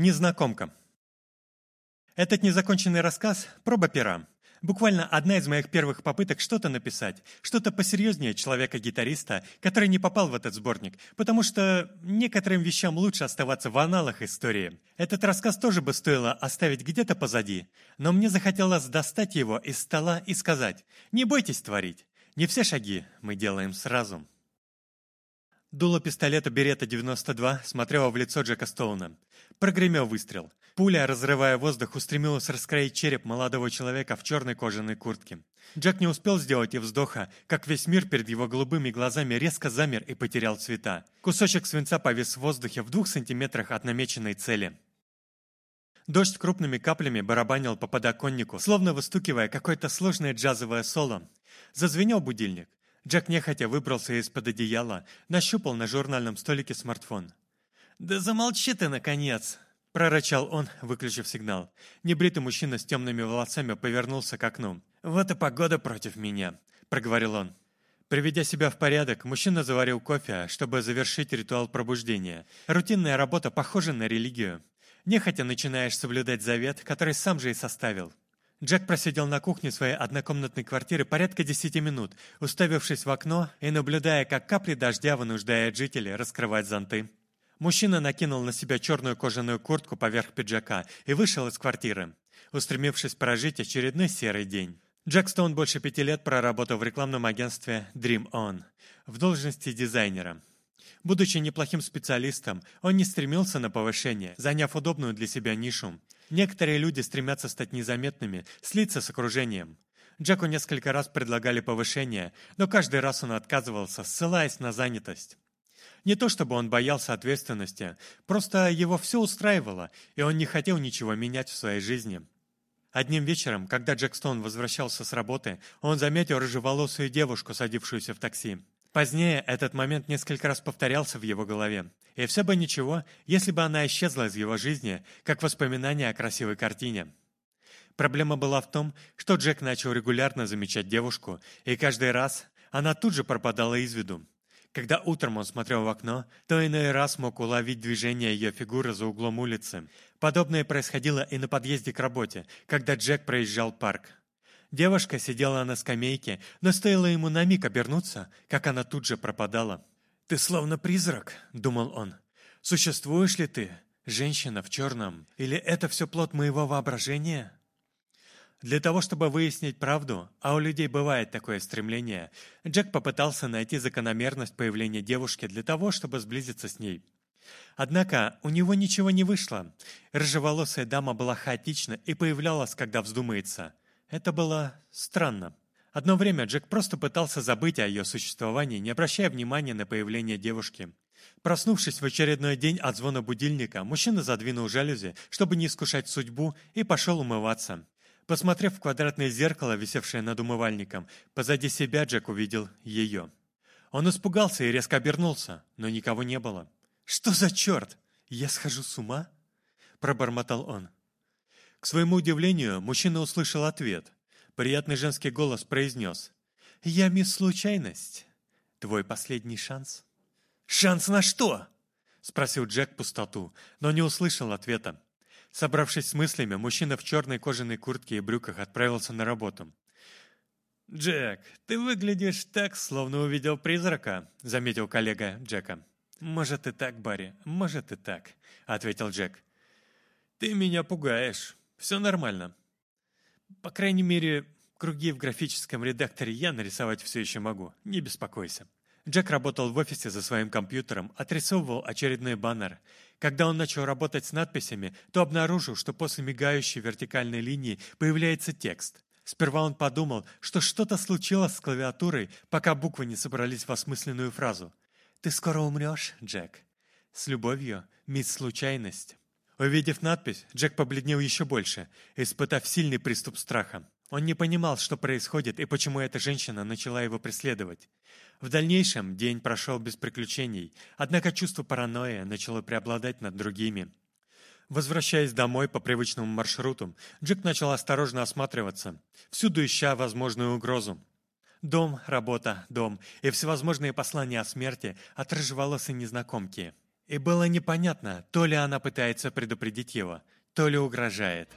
Незнакомка. Этот незаконченный рассказ – проба пера. Буквально одна из моих первых попыток что-то написать, что-то посерьезнее человека-гитариста, который не попал в этот сборник, потому что некоторым вещам лучше оставаться в аналах истории. Этот рассказ тоже бы стоило оставить где-то позади, но мне захотелось достать его из стола и сказать «Не бойтесь творить, не все шаги мы делаем сразу». Дуло пистолета Берета-92 смотрело в лицо Джека Стоуна. Прогремел выстрел. Пуля, разрывая воздух, устремилась раскроить череп молодого человека в черной кожаной куртке. Джек не успел сделать и вздоха, как весь мир перед его голубыми глазами резко замер и потерял цвета. Кусочек свинца повис в воздухе в двух сантиметрах от намеченной цели. Дождь крупными каплями барабанил по подоконнику, словно выстукивая какое-то сложное джазовое соло. Зазвенел будильник. Джек нехотя выбрался из-под одеяла, нащупал на журнальном столике смартфон. «Да замолчи ты, наконец!» – прорычал он, выключив сигнал. Небритый мужчина с темными волосами повернулся к окну. «Вот и погода против меня», – проговорил он. Приведя себя в порядок, мужчина заварил кофе, чтобы завершить ритуал пробуждения. Рутинная работа похожа на религию. Нехотя начинаешь соблюдать завет, который сам же и составил. Джек просидел на кухне своей однокомнатной квартиры порядка десяти минут, уставившись в окно и наблюдая, как капли дождя вынуждают жителей раскрывать зонты. Мужчина накинул на себя черную кожаную куртку поверх пиджака и вышел из квартиры, устремившись прожить очередной серый день. Джек Стоун больше пяти лет проработал в рекламном агентстве Dream On в должности дизайнера. Будучи неплохим специалистом, он не стремился на повышение, заняв удобную для себя нишу – Некоторые люди стремятся стать незаметными, слиться с окружением. Джеку несколько раз предлагали повышение, но каждый раз он отказывался, ссылаясь на занятость. Не то чтобы он боялся ответственности, просто его все устраивало, и он не хотел ничего менять в своей жизни. Одним вечером, когда Джек Стоун возвращался с работы, он заметил рыжеволосую девушку, садившуюся в такси. Позднее этот момент несколько раз повторялся в его голове. И все бы ничего, если бы она исчезла из его жизни, как воспоминание о красивой картине. Проблема была в том, что Джек начал регулярно замечать девушку, и каждый раз она тут же пропадала из виду. Когда утром он смотрел в окно, то иной раз мог уловить движение ее фигуры за углом улицы. Подобное происходило и на подъезде к работе, когда Джек проезжал парк. Девушка сидела на скамейке, но стоило ему на миг обернуться, как она тут же пропадала. «Ты словно призрак», — думал он. «Существуешь ли ты, женщина в черном, или это все плод моего воображения?» Для того, чтобы выяснить правду, а у людей бывает такое стремление, Джек попытался найти закономерность появления девушки для того, чтобы сблизиться с ней. Однако у него ничего не вышло. Рыжеволосая дама была хаотична и появлялась, когда вздумается. Это было странно. Одно время Джек просто пытался забыть о ее существовании, не обращая внимания на появление девушки. Проснувшись в очередной день от звона будильника, мужчина задвинул жалюзи, чтобы не искушать судьбу, и пошел умываться. Посмотрев в квадратное зеркало, висевшее над умывальником, позади себя Джек увидел ее. Он испугался и резко обернулся, но никого не было. «Что за черт? Я схожу с ума?» – пробормотал он. К своему удивлению, мужчина услышал ответ. Приятный женский голос произнес. «Я мисс Случайность. Твой последний шанс?» «Шанс на что?» — спросил Джек пустоту, но не услышал ответа. Собравшись с мыслями, мужчина в черной кожаной куртке и брюках отправился на работу. «Джек, ты выглядишь так, словно увидел призрака», — заметил коллега Джека. «Может и так, Барри, может и так», — ответил Джек. «Ты меня пугаешь. Все нормально. По крайней мере, круги в графическом редакторе я нарисовать все еще могу. Не беспокойся. Джек работал в офисе за своим компьютером, отрисовывал очередной баннер. Когда он начал работать с надписями, то обнаружил, что после мигающей вертикальной линии появляется текст. Сперва он подумал, что что-то случилось с клавиатурой, пока буквы не собрались в осмысленную фразу. «Ты скоро умрешь, Джек. С любовью, мисс Случайность». Увидев надпись, Джек побледнел еще больше, испытав сильный приступ страха. Он не понимал, что происходит и почему эта женщина начала его преследовать. В дальнейшем день прошел без приключений, однако чувство паранойи начало преобладать над другими. Возвращаясь домой по привычному маршруту, Джек начал осторожно осматриваться, всюду ища возможную угрозу. Дом, работа, дом и всевозможные послания о смерти от рыжеволосой незнакомки – И было непонятно, то ли она пытается предупредить его, то ли угрожает.